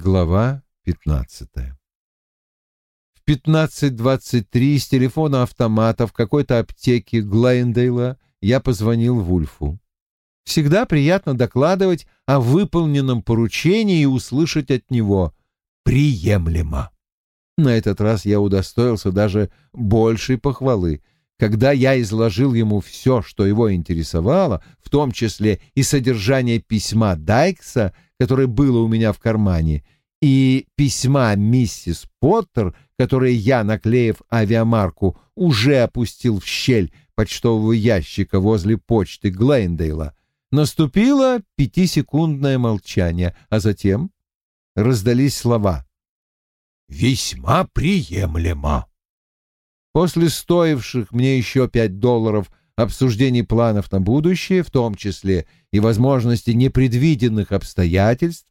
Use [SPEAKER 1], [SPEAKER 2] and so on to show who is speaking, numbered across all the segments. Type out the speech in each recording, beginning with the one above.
[SPEAKER 1] Глава 15 В 15.23 с телефона автомата в какой-то аптеке Глайндейла я позвонил Вульфу. Всегда приятно докладывать о выполненном поручении и услышать от него «приемлемо». На этот раз я удостоился даже большей похвалы. Когда я изложил ему все, что его интересовало, в том числе и содержание письма Дайкса, которое было у меня в кармане, и письма миссис Поттер, которое я, наклеив авиамарку, уже опустил в щель почтового ящика возле почты Глейндейла, наступило пятисекундное молчание, а затем раздались слова «Весьма приемлемо». После стоивших мне еще пять долларов обсуждений планов на будущее, в том числе и возможности непредвиденных обстоятельств,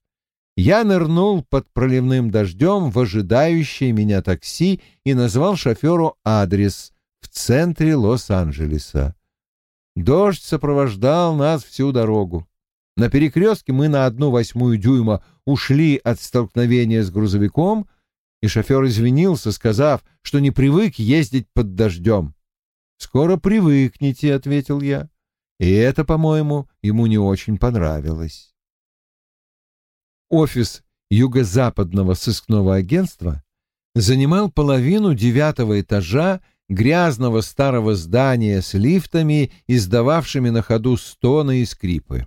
[SPEAKER 1] я нырнул под проливным дождем в ожидающее меня такси и назвал шоферу адрес в центре Лос-Анджелеса. Дождь сопровождал нас всю дорогу. На перекрестке мы на одну восьмую дюйма ушли от столкновения с грузовиком, и шофер извинился, сказав, что не привык ездить под дождем. «Скоро привыкнете», — ответил я. И это, по-моему, ему не очень понравилось офис юго-западного сыскного агентства занимал половину девятого этажа грязного старого здания с лифтами, издававшими на ходу стоны и скрипы.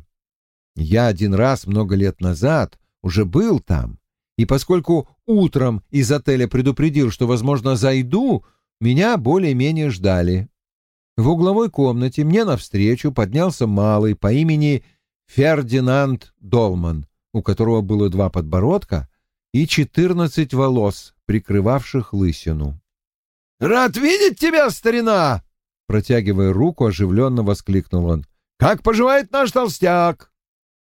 [SPEAKER 1] Я один раз много лет назад уже был там, и поскольку утром из отеля предупредил, что, возможно, зайду, меня более-менее ждали. В угловой комнате мне навстречу поднялся малый по имени Фердинанд Долман, у которого было два подбородка и четырнадцать волос, прикрывавших лысину. «Рад видеть тебя, старина!» Протягивая руку, оживленно воскликнул он. «Как поживает наш толстяк?»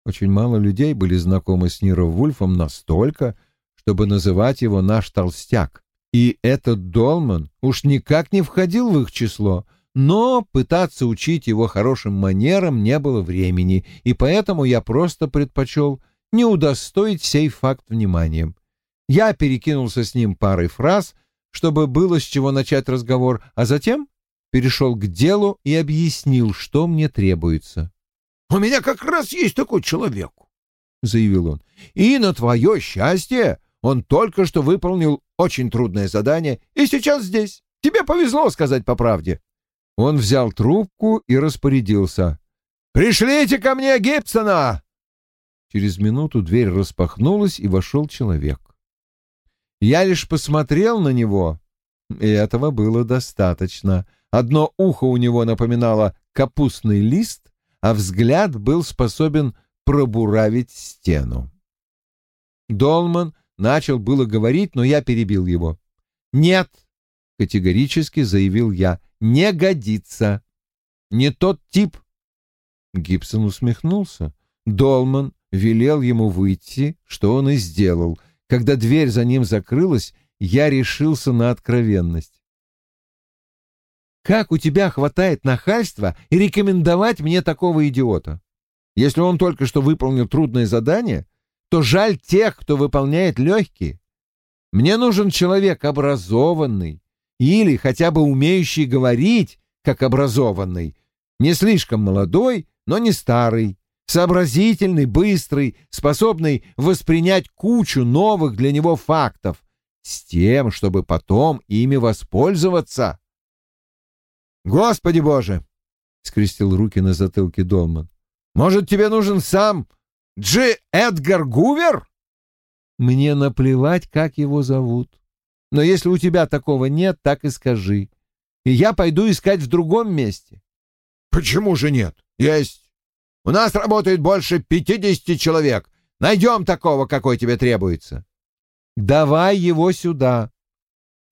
[SPEAKER 1] Очень мало людей были знакомы с Ниро Вульфом настолько, чтобы называть его «наш толстяк». И этот Долман уж никак не входил в их число, но пытаться учить его хорошим манерам не было времени, и поэтому я просто предпочел не удостоить сей факт вниманием. Я перекинулся с ним парой фраз, чтобы было с чего начать разговор, а затем перешел к делу и объяснил, что мне требуется. — У меня как раз есть такой человек, — заявил он. — И на твое счастье он только что выполнил очень трудное задание и сейчас здесь. Тебе повезло сказать по правде. Он взял трубку и распорядился. «Пришлите ко мне Гибсона!» Через минуту дверь распахнулась, и вошел человек. Я лишь посмотрел на него, и этого было достаточно. Одно ухо у него напоминало капустный лист, а взгляд был способен пробуравить стену. Долман начал было говорить, но я перебил его. «Нет», — категорически заявил я, — «не годится. Не тот тип». Гибсон усмехнулся. Долман велел ему выйти, что он и сделал. Когда дверь за ним закрылась, я решился на откровенность. «Как у тебя хватает нахальства и рекомендовать мне такого идиота? Если он только что выполнил трудное задание, то жаль тех, кто выполняет легкие. Мне нужен человек образованный или хотя бы умеющий говорить, как образованный, не слишком молодой, но не старый, сообразительный, быстрый, способный воспринять кучу новых для него фактов, с тем, чтобы потом ими воспользоваться. «Господи Боже!» — скрестил руки на затылке Долман. «Может, тебе нужен сам Джи Эдгар Гувер?» «Мне наплевать, как его зовут. Но если у тебя такого нет, так и скажи. И я пойду искать в другом месте». «Почему же нет? Есть у нас работает больше пятидесяти человек. Найдем такого, какой тебе требуется. Давай его сюда.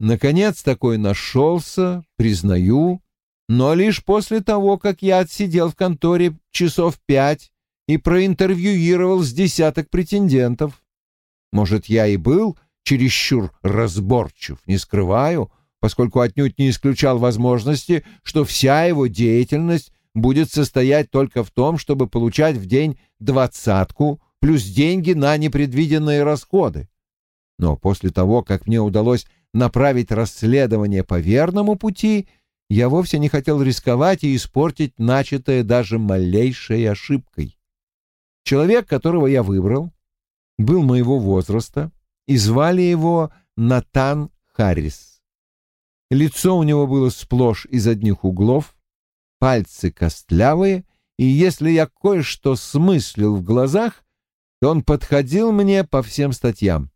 [SPEAKER 1] Наконец такой нашелся, признаю, но лишь после того, как я отсидел в конторе часов пять и проинтервьюировал с десяток претендентов. Может, я и был чересчур разборчив, не скрываю, поскольку отнюдь не исключал возможности, что вся его деятельность будет состоять только в том, чтобы получать в день двадцатку плюс деньги на непредвиденные расходы. Но после того, как мне удалось направить расследование по верному пути, я вовсе не хотел рисковать и испортить начатое даже малейшей ошибкой. Человек, которого я выбрал, был моего возраста, и звали его Натан Харрис. Лицо у него было сплошь из одних углов, пальцы костлявые, и если я кое-что смыслил в глазах, то он подходил мне по всем статьям.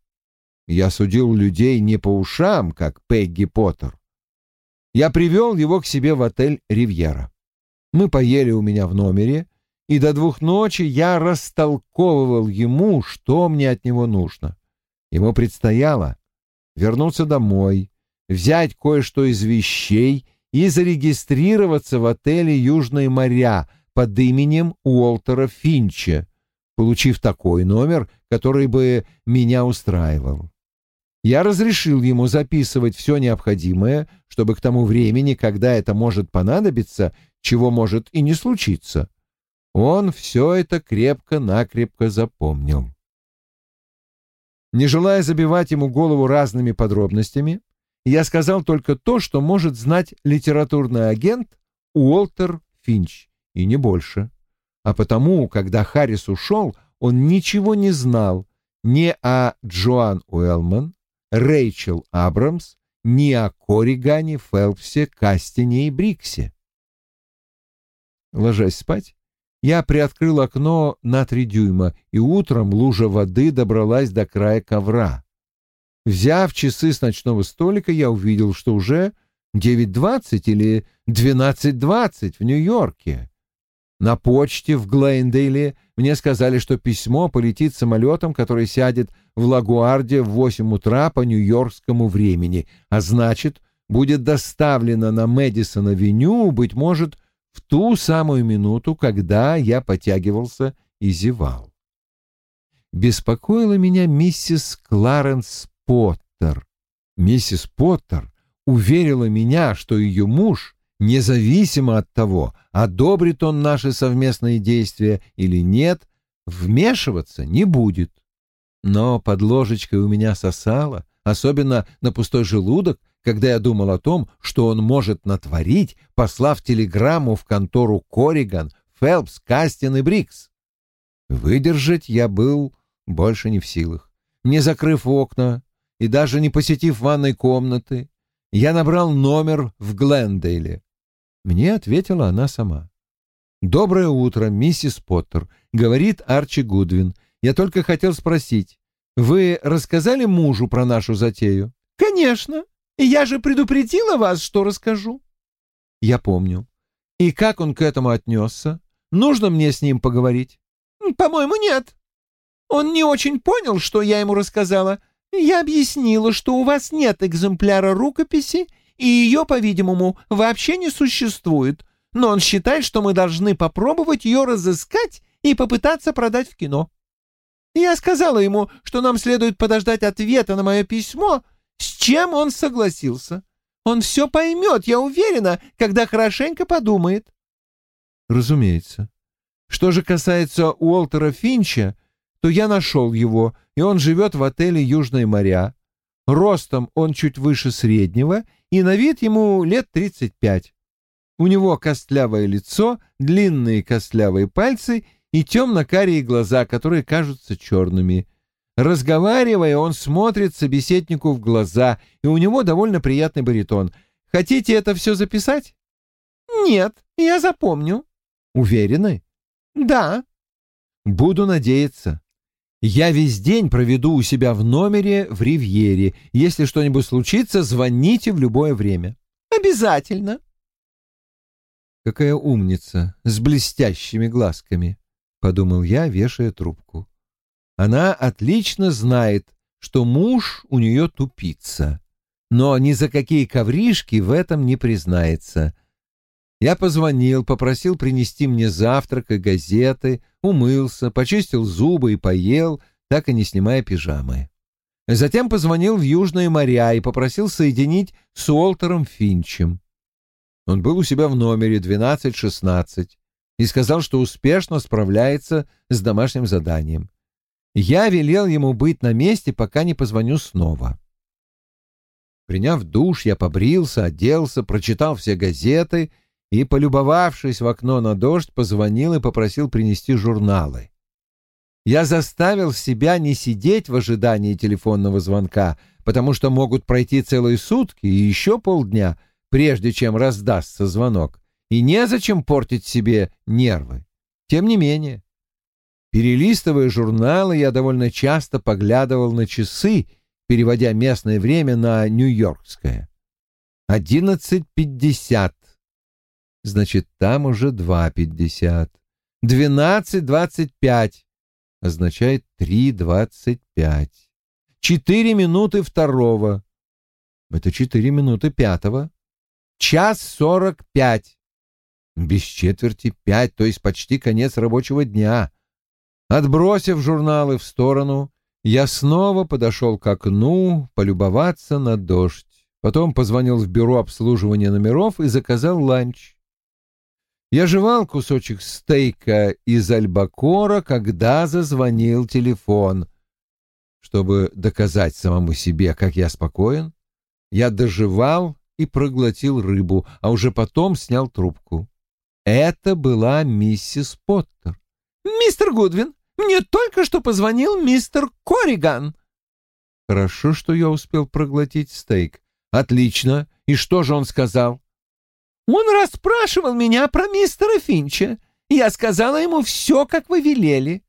[SPEAKER 1] Я судил людей не по ушам, как Пегги Поттер. Я привел его к себе в отель «Ривьера». Мы поели у меня в номере, и до двух ночи я растолковывал ему, что мне от него нужно. Ему предстояло вернуться домой, взять кое-что из вещей и зарегистрироваться в отеле «Южные моря» под именем Уолтера Финча, получив такой номер, который бы меня устраивал. Я разрешил ему записывать все необходимое, чтобы к тому времени, когда это может понадобиться, чего может и не случиться, он все это крепко-накрепко запомнил. Не желая забивать ему голову разными подробностями, я сказал только то, что может знать литературный агент Уолтер Финч, и не больше. А потому, когда Харрис ушел, он ничего не знал ни о Джоан Уэллман, Рэйчел Абрамс, ни о Корригане, Фелпсе, Кастине и Бриксе. Ложась спать, я приоткрыл окно на три дюйма, и утром лужа воды добралась до края ковра. Взяв часы с ночного столика, я увидел, что уже 9.20 или 12.20 в Нью-Йорке. На почте в Глендейле мне сказали, что письмо полетит самолетом, который сядет в Лагуарде в 8 утра по нью-йоркскому времени, а значит, будет доставлено на Мэдисон-авеню, быть может, в ту самую минуту, когда я потягивался и зевал. Беспокоила меня миссис Кларенс Поттер. Миссис Поттер уверила меня, что ее муж, независимо от того, одобрит он наши совместные действия или нет, вмешиваться не будет. Но под ложечкой у меня сосало, особенно на пустой желудок, когда я думал о том, что он может натворить, послав телеграмму в контору Кориган, Фелпс, Кастин и Брикс. Выдержать я был больше не в силах. Не закрыв окна и даже не посетив ванной комнаты, я набрал номер в Глендейле. Мне ответила она сама. «Доброе утро, миссис Поттер», — говорит Арчи Гудвин. «Я только хотел спросить, вы рассказали мужу про нашу затею?»
[SPEAKER 2] «Конечно. Я же предупредила вас, что расскажу».
[SPEAKER 1] «Я помню. И как он к этому отнесся? Нужно мне с ним поговорить?»
[SPEAKER 2] «По-моему, нет. Он не очень понял, что я ему рассказала. Я объяснила, что у вас нет экземпляра рукописи, и ее, по-видимому, вообще не существует, но он считает, что мы должны попробовать ее разыскать и попытаться продать в кино. Я сказала ему, что нам следует подождать ответа на мое письмо, с чем он согласился. Он все поймет, я уверена, когда хорошенько подумает.
[SPEAKER 1] Разумеется. Что же касается Уолтера Финча, то я нашел его, и он живет в отеле «Южные моря». Ростом он чуть выше среднего, и на вид ему лет тридцать пять. У него костлявое лицо, длинные костлявые пальцы и темно-карие глаза, которые кажутся черными. Разговаривая, он смотрит собеседнику в глаза, и у него довольно приятный баритон. Хотите это все записать?
[SPEAKER 2] Нет, я запомню.
[SPEAKER 1] Уверены?
[SPEAKER 2] Да.
[SPEAKER 1] Буду надеяться. Я весь день проведу у себя в номере в Ривьере. Если что-нибудь случится, звоните в любое время.
[SPEAKER 2] Обязательно.
[SPEAKER 1] Какая умница, с блестящими глазками, — подумал я, вешая трубку. Она отлично знает, что муж у нее тупица, но ни за какие ковришки в этом не признается. Я позвонил, попросил принести мне завтрак и газеты, умылся, почистил зубы и поел, так и не снимая пижамы. Затем позвонил в Южные моря и попросил соединить с Уолтером Финчем. Он был у себя в номере 12-16 и сказал, что успешно справляется с домашним заданием. Я велел ему быть на месте, пока не позвоню снова. Приняв душ, я побрился, оделся, прочитал все газеты и, полюбовавшись в окно на дождь, позвонил и попросил принести журналы. Я заставил себя не сидеть в ожидании телефонного звонка, потому что могут пройти целые сутки и еще полдня, прежде чем раздастся звонок, и незачем портить себе нервы. Тем не менее, перелистывая журналы, я довольно часто поглядывал на часы, переводя местное время на нью-йоркское. Одиннадцать пятьдесят. Значит, там уже два пятьдесят. Двенадцать двадцать пять. Означает три двадцать пять. Четыре минуты второго. Это четыре минуты пятого. Час сорок пять. Без четверти пять, то есть почти конец рабочего дня. Отбросив журналы в сторону, я снова подошел к окну полюбоваться на дождь. Потом позвонил в бюро обслуживания номеров и заказал ланч. Я жевал кусочек стейка из альбакора, когда зазвонил телефон. Чтобы доказать самому себе, как я спокоен, я доживал и проглотил рыбу, а уже потом снял трубку. Это была миссис Поттер.
[SPEAKER 2] «Мистер Гудвин, мне только что позвонил мистер Кориган».
[SPEAKER 1] Хорошо, что я успел проглотить стейк. Отлично. И что же он сказал?
[SPEAKER 2] Он расспрашивал меня про мистера Финча. Я сказала ему все, как вы велели.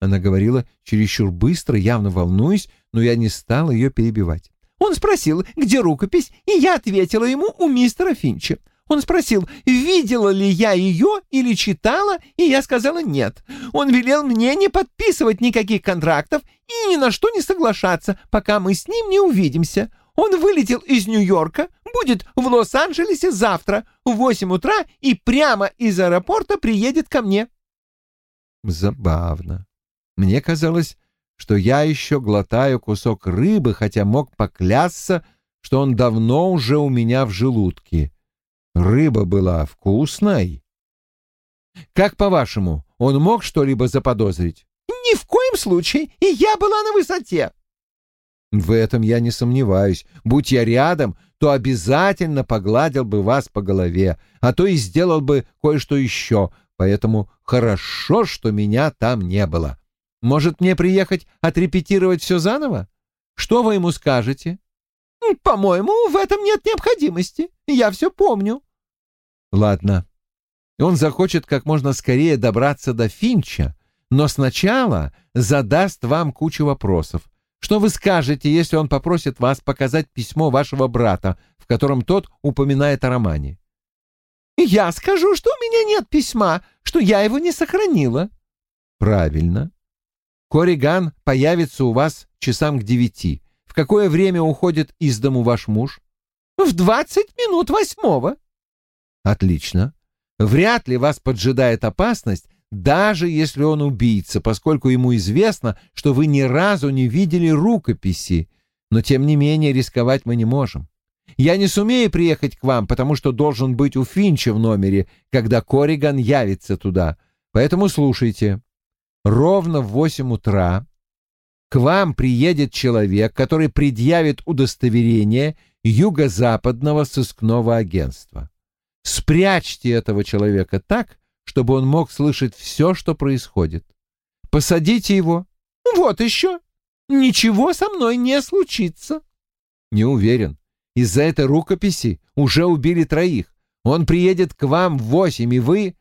[SPEAKER 1] Она говорила чересчур быстро, явно волнуясь, но я не стал ее перебивать.
[SPEAKER 2] Он спросил, где рукопись, и я ответила ему у мистера Финча. Он спросил, видела ли я ее или читала, и я сказала нет. Он велел мне не подписывать никаких контрактов и ни на что не соглашаться, пока мы с ним не увидимся. Он вылетел из Нью-Йорка, будет в Лос-Анджелесе завтра в восемь утра и прямо из аэропорта приедет ко мне.
[SPEAKER 1] Забавно. Мне казалось, что я еще глотаю кусок рыбы, хотя мог поклясться, что он давно уже у меня в желудке. Рыба была вкусной. Как по-вашему, он мог что-либо заподозрить?
[SPEAKER 2] Ни в коем случае, и я была на высоте.
[SPEAKER 1] В этом я не сомневаюсь. Будь я рядом, то обязательно погладил бы вас по голове, а то и сделал бы кое-что еще, поэтому хорошо, что меня там не было. Может, мне приехать отрепетировать все заново? Что вы ему скажете?
[SPEAKER 2] По-моему, в этом нет необходимости. Я все помню.
[SPEAKER 1] Ладно. Он захочет как можно скорее добраться до Финча, но сначала задаст вам кучу вопросов. Что вы скажете, если он попросит вас показать письмо вашего брата, в котором тот упоминает о романе?
[SPEAKER 2] Я скажу, что у меня нет письма, что я его не сохранила.
[SPEAKER 1] Правильно. Кориган появится у вас часам к девяти. В какое время уходит из дому ваш муж?
[SPEAKER 2] В двадцать минут восьмого.
[SPEAKER 1] Отлично. Вряд ли вас поджидает опасность, даже если он убийца, поскольку ему известно, что вы ни разу не видели рукописи, но тем не менее рисковать мы не можем. Я не сумею приехать к вам, потому что должен быть у Финча в номере, когда Кориган явится туда. Поэтому слушайте. Ровно в восемь утра к вам приедет человек, который предъявит удостоверение Юго-Западного сыскного агентства. Спрячьте этого человека так, чтобы он мог слышать все, что происходит. Посадите его.
[SPEAKER 2] Вот еще. Ничего со мной не случится.
[SPEAKER 1] Не уверен. Из-за этой рукописи уже убили троих. Он приедет к вам в восемь, и вы...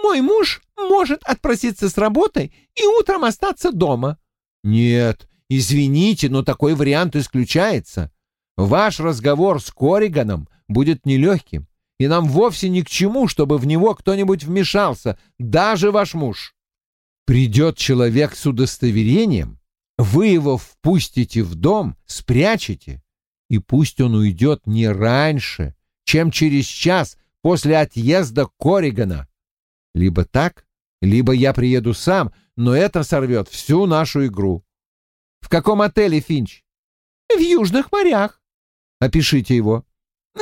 [SPEAKER 2] Мой муж может отпроситься с работы и утром остаться дома.
[SPEAKER 1] Нет, извините, но такой вариант исключается. Ваш разговор с Кориганом будет нелегким и нам вовсе ни к чему, чтобы в него кто-нибудь вмешался, даже ваш муж. Придет человек с удостоверением, вы его впустите в дом, спрячете, и пусть он уйдет не раньше, чем через час после отъезда Коригана. Либо так, либо я приеду сам, но это сорвет всю нашу игру. В каком отеле, Финч?
[SPEAKER 2] В Южных морях.
[SPEAKER 1] Опишите его.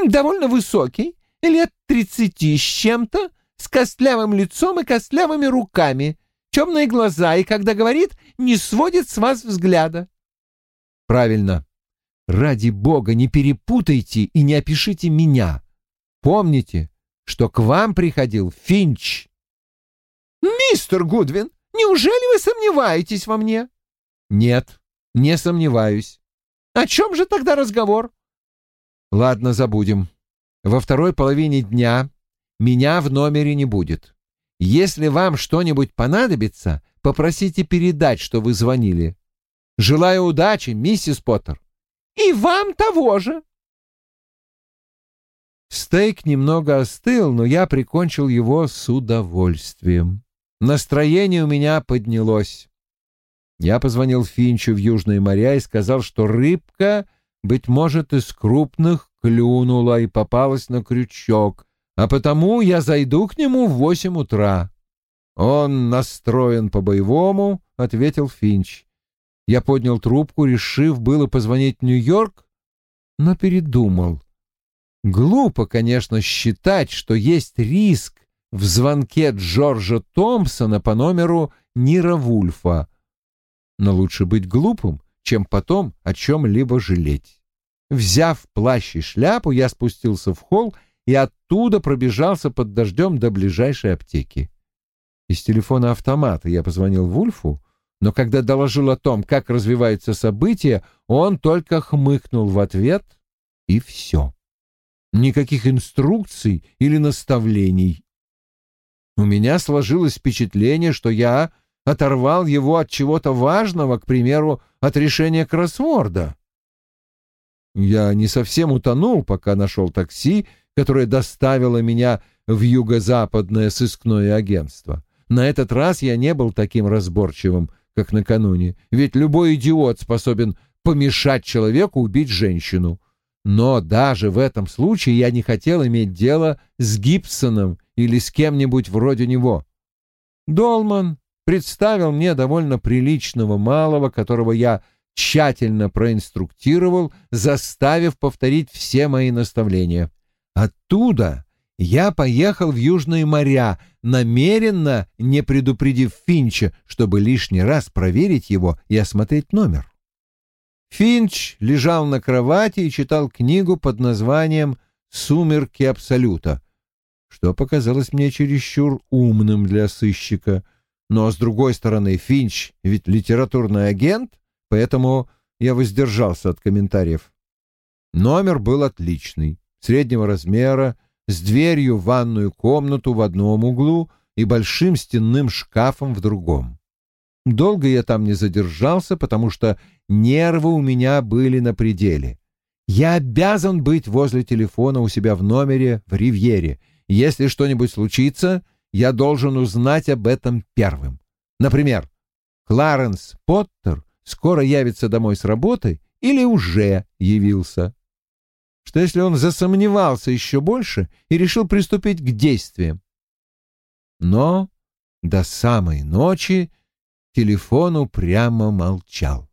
[SPEAKER 2] Довольно высокий, лет тридцати с чем-то, с костлявым лицом и костлявыми руками, темные глаза и, когда говорит, не сводит с вас взгляда.
[SPEAKER 1] Правильно. Ради бога, не перепутайте и не опишите меня. Помните, что к вам приходил Финч.
[SPEAKER 2] Мистер Гудвин, неужели вы сомневаетесь во мне?
[SPEAKER 1] Нет, не сомневаюсь.
[SPEAKER 2] О чем же тогда разговор?
[SPEAKER 1] Ладно, забудем. Во второй половине дня меня в номере не будет. Если вам что-нибудь понадобится, попросите передать, что вы звонили. Желаю удачи, миссис Поттер.
[SPEAKER 2] И вам того же.
[SPEAKER 1] Стейк немного остыл, но я прикончил его с удовольствием. Настроение у меня поднялось. Я позвонил Финчу в Южные моря и сказал, что рыбка, быть может, из крупных клюнула и попалась на крючок, а потому я зайду к нему в восемь утра. Он настроен по-боевому, — ответил Финч. Я поднял трубку, решив было позвонить в Нью-Йорк, но передумал. Глупо, конечно, считать, что есть риск в звонке Джорджа Томпсона по номеру Нира Вульфа. Но лучше быть глупым, чем потом о чем-либо жалеть. Взяв плащ и шляпу, я спустился в холл и оттуда пробежался под дождем до ближайшей аптеки. Из телефона автомата я позвонил Вульфу, но когда доложил о том, как развиваются события, он только хмыкнул в ответ, и все. Никаких инструкций или наставлений. У меня сложилось впечатление, что я оторвал его от чего-то важного, к примеру, от решения кроссворда. Я не совсем утонул, пока нашел такси, которое доставило меня в юго-западное сыскное агентство. На этот раз я не был таким разборчивым, как накануне, ведь любой идиот способен помешать человеку убить женщину. Но даже в этом случае я не хотел иметь дело с Гибсоном или с кем-нибудь вроде него. Долман представил мне довольно приличного малого, которого я тщательно проинструктировал, заставив повторить все мои наставления. Оттуда я поехал в Южные моря, намеренно не предупредив Финча, чтобы лишний раз проверить его и осмотреть номер. Финч лежал на кровати и читал книгу под названием «Сумерки Абсолюта», что показалось мне чересчур умным для сыщика. Но, с другой стороны, Финч ведь литературный агент, поэтому я воздержался от комментариев. Номер был отличный, среднего размера, с дверью в ванную комнату в одном углу и большим стенным шкафом в другом. Долго я там не задержался, потому что нервы у меня были на пределе. Я обязан быть возле телефона у себя в номере в Ривьере. Если что-нибудь случится, я должен узнать об этом первым. Например, Кларенс Поттер скоро явится домой с работы или уже явился что если он засомневался еще больше и решил приступить к действиям. Но до самой ночи телефон упрямо молчал.